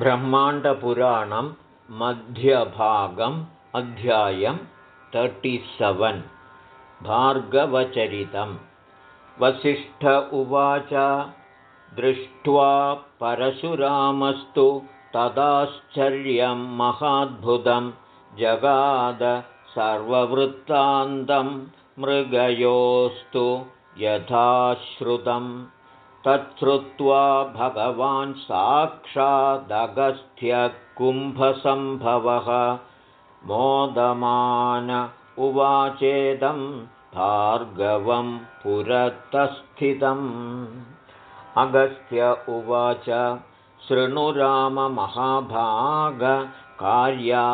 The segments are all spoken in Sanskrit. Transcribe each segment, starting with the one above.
ब्रह्माण्डपुराणं मध्यभागम् अध्यायं तर्टिसवन् भार्गवचरितं वसिष्ठ उवाच दृष्ट्वा परशुरामस्तु तदाश्चर्यं महाद्भुतं जगाद सर्ववृत्तान्तं मृगयोस्तु यथाश्रुतम् तच्छ्रुत्वा भगवान् साक्षादगस्त्यकुम्भसम्भवः मोदमान उवाचेदं भार्गवं पुरतस्थितम्। अगस्त्य उवाच शृणुराममहाभागकार्या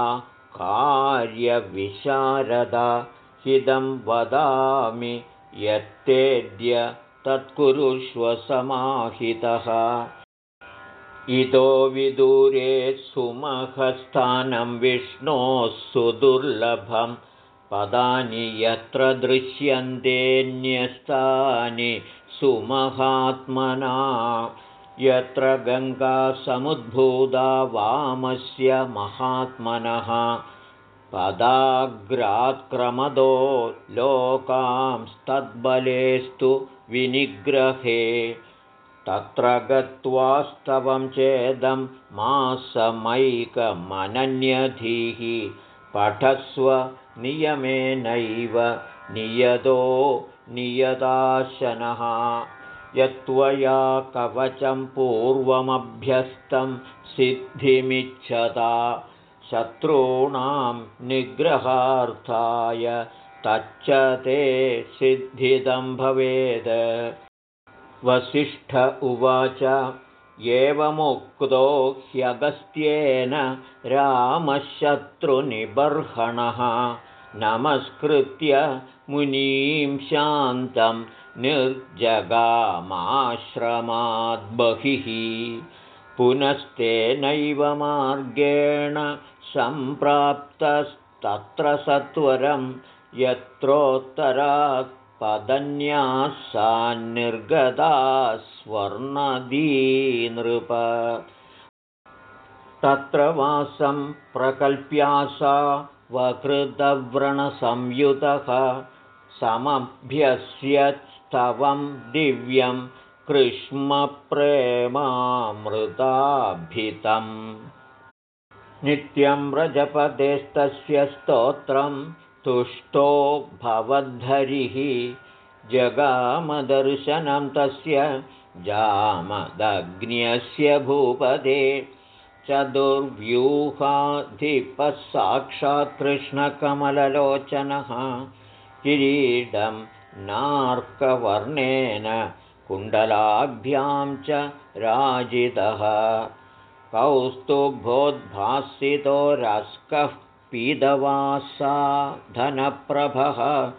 कार्यविशारद हिदं वदामि यत्तेद्य तत्कुरुष्वसमाहितः। इतो विदूरे सुमखस्थानं विष्णोः सुदुर्लभं पदानि यत्र दृश्यन्तेऽन्यस्तानि सुमहात्मना। यत्र गङ्गासमुद्भूता वामस्य महात्मनः पदाग्रात्क्रमदो लोकांस्तद्बलेस्तु विनिग्रहे। तत्र गत्वास्तवं चेदं मासमैकमनन्यधीः। पठस्व नियमेनैव नियतो नियताशनः यत्त्वया कवचं पूर्वमभ्यस्तं सिद्धिमिच्छता शत्रूणां निग्रहार्थाय तच्च ते सिद्धिदं भवेद्। वसिष्ठ उवाच एवमुक्तो ह्यगस्त्येन रामशत्रुनिबर्हणः। नमस्कृत्य मुनीं शान्तं निर्जगामाश्रमाद्बहिः पुनस्तेनैव मार्गेण सम्प्राप्तस्तत्र सत्वरं यत्रोत्तरात् पदन्यासान्निर्गता स्वर्णदीनृप। तत्र वासं प्रकल्प्यासा वकृतव्रणसंयुतः समभ्यस्यस्तवं दिव्यं कृष्मप्रेमामृताभितम् नित्यं व्रजपदेस्तस्य स्तोत्रं तुष्टो भवद्धरिः। जगामदर्शनं तस्य जामदग्न्यस्य भूपदे। चतुर्व्यूहाधिपः साक्षात् कृष्णकमललोचनः। किरीडं नार्कवर्णेन कुण्डलाभ्यां च राजितः। कौस्तुभोद्भासितो रस्कः पीदवासा धनप्रभः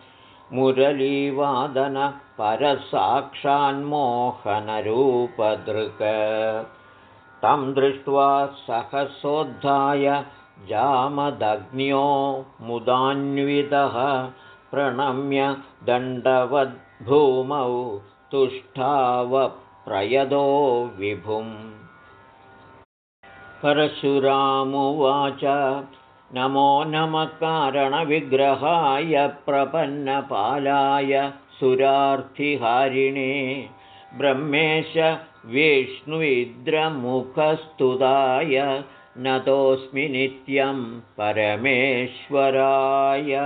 मुरलीवादनपरसाक्षान्मोहनरूपदृक् तं दृष्ट्वा सहसोद्धाय जामदग्न्यो मुदान्वितः। प्रणम्य दण्डवद्भूमौ तुष्टावप्रयदो विभुम्। परशुरामुवाच नमो नमः कारणविग्रहाय प्रपन्नपालाय सुरार्थिहारिणे ब्रह्मेश विष्णुविद्रमुखस्तुताय नतोऽस्मि नित्यं परमेश्वराय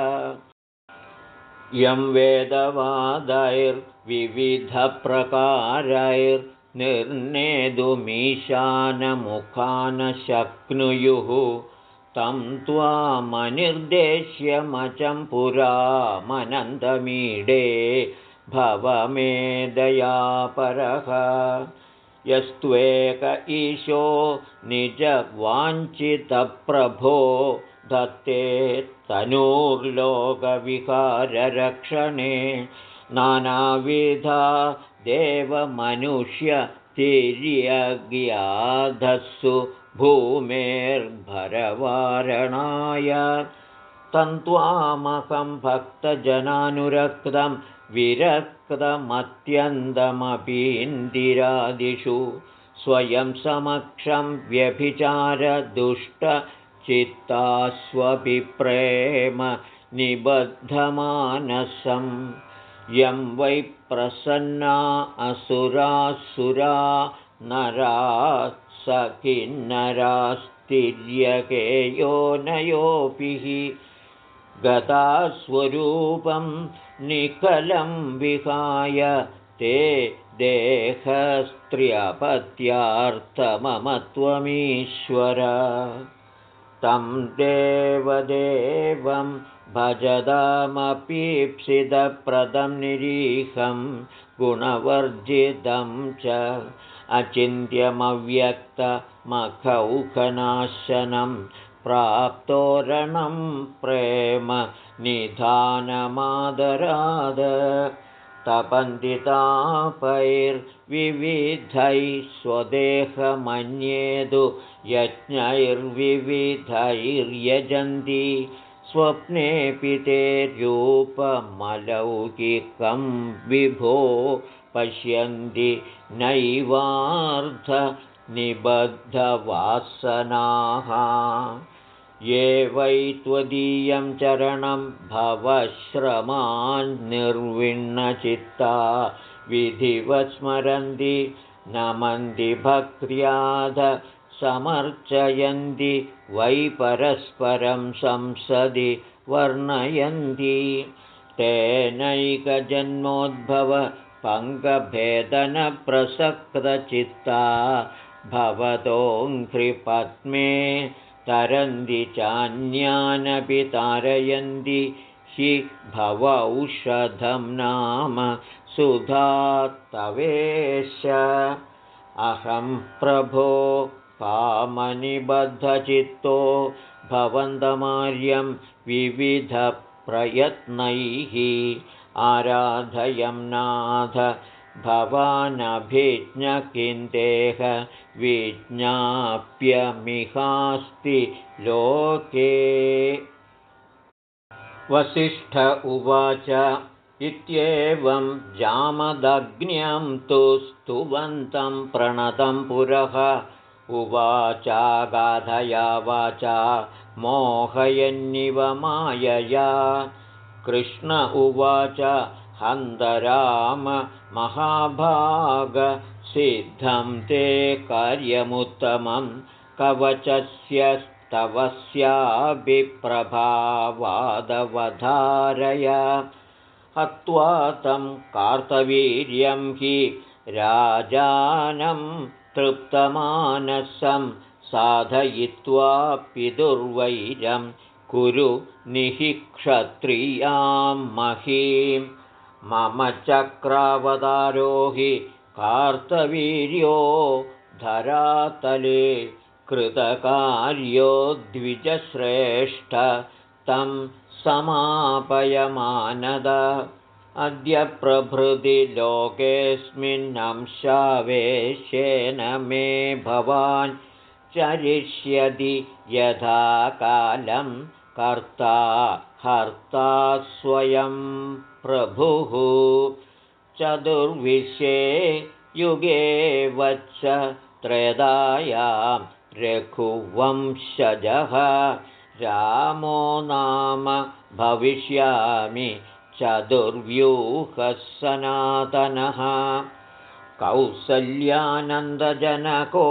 यं वेदवादैर्विविधप्रकारैर्निर्णेतुमीशानमुखान् शक्नुयुः तं त्वामनिर्देश्यमचं पुरामनन्दमीडे भवमेदयापरः यस्त्वेक ईशो निजवाञ्छितप्रभो दत्ते तनूर्लोकविहाररक्षणे नानाविधा देवमनुष्यतिर्यज्ञाधस्सु भूमेर्भरवारणाय। तन्त्वामहं भक्तजनानुरक्तं विरक्तमत्यन्तमपीन्दिरादिषु। स्वयं समक्षं व्यभिचारदुष्टचित्तास्वभिप्रेम निबद्धमानसं। यं वै प्रसन्ना असुरासुरा नरा स किन्नरास्तिर्यकेयो नयोपिः। गतास्वरूपं निकलं विहाय ते देहस्त्र्यपत्यार्थममत्वमीश्वर तं देवदेवं भजदामपीप्सितप्रदं निरीहं गुणवर्जितं च अचिन्त्यमव्यक्तमखौखनाशनं प्राप्तोरणं प्रेम निधानमादराद तपन्दितापैर्विविधैः स्वदेहमन्येदु यज्ञैर्विविधैर्यजन्ति। स्वप्नेऽपि ते रूपमलौकिकं विभो पश्यन्ति नैवार्धनिबद्धवासनाः ये वै त्वदीयं चरणं भवश्रमान्निर्विण्णचित्ता। विधिवस्मरन्ति नमन्ति भक्त्याध समर्चयन्ति वै परस्परं संसदि वर्णयन्ति। तेनैकजन्मोद्भव पङ्कभेदनप्रसक्तचित्ता भवतोङ्घ्रिपद्मे तरन्ति चान्यानपि तारयन्ति हि भवौषधं नाम सुधा तवेश। अहं प्रभो कामनिबद्धचित्तो भवन्तमार्यं विविधप्रयत्नैः। आराधयं नाथ भवानभिज्ञकिन्तेह विज्ञाप्यमिहास्ति लोके। वसिष्ठ उवाच इत्येवं जामदग्न्यं तु स्तुवन्तं प्रणतं पुरः। उवाचागाधया वाचा मोहयन्निव मायया। कृष्ण उवाच हन्तराम महाभागसिद्धं ते कार्यमुत्तमं कवचस्य स्तवस्याभिप्रभावादवधारय हत्वा तं कार्तवीर्यं हि राजानं तृप्तमानसं साधयित्वा पितुर्वैरं कुरु निःक्षत्रियां महीं मम चक्रावतारोहि कार्तवीर्यो धरातले कृतकार्यो द्विजश्रेष्ठ तं समापयमानद। अद्य प्रभृति लोकेऽस्मिन्नंशावेशेन मे भवान् चरिष्यति यथा कालं कर्ता हर्ता स्वयं प्रभुः। चतुर्विशे त्रयदायां रघुवंशजः। रामो नाम भविष्यामि चतुर्व्यूहः सनातनः कौसल्यानन्दजनको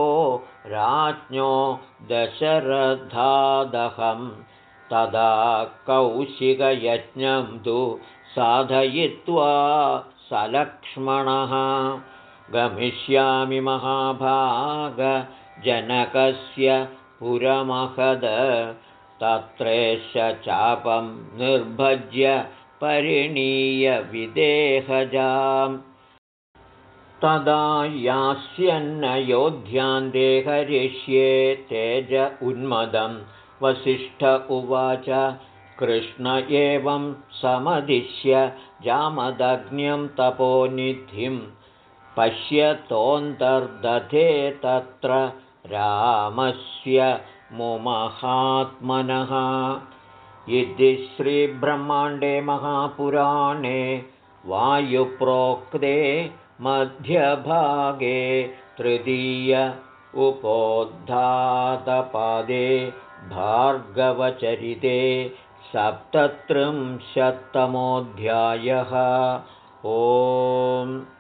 राज्ञो दशरथादहं तदा कौशिकयज्ञं तु साधयित्वा सलक्ष्मणः। गमिष्यामि महाभागजनकस्य पुरमहद। तत्रेश चापं निर्भज्य परिणीय विदेहजाम्। तदा यास्यन्नयोध्यान्ते हरिष्ये तेज उन्मदं वसिष्ठ उवाच। कृष्ण एवं समदिश्य जामदग्न्यं तपोनिधिं। पश्यतोऽन्तर्दधे तत्र रामस्य मुमहात्मनः। इति श्रीब्रह्माण्डे महापुराणे वायुप्रोक्ते मध्यभागे तृतीय उपोद्धातपादे भार्गवचरिते सप्तत्रिंशत्तमोऽध्यायः। ओम्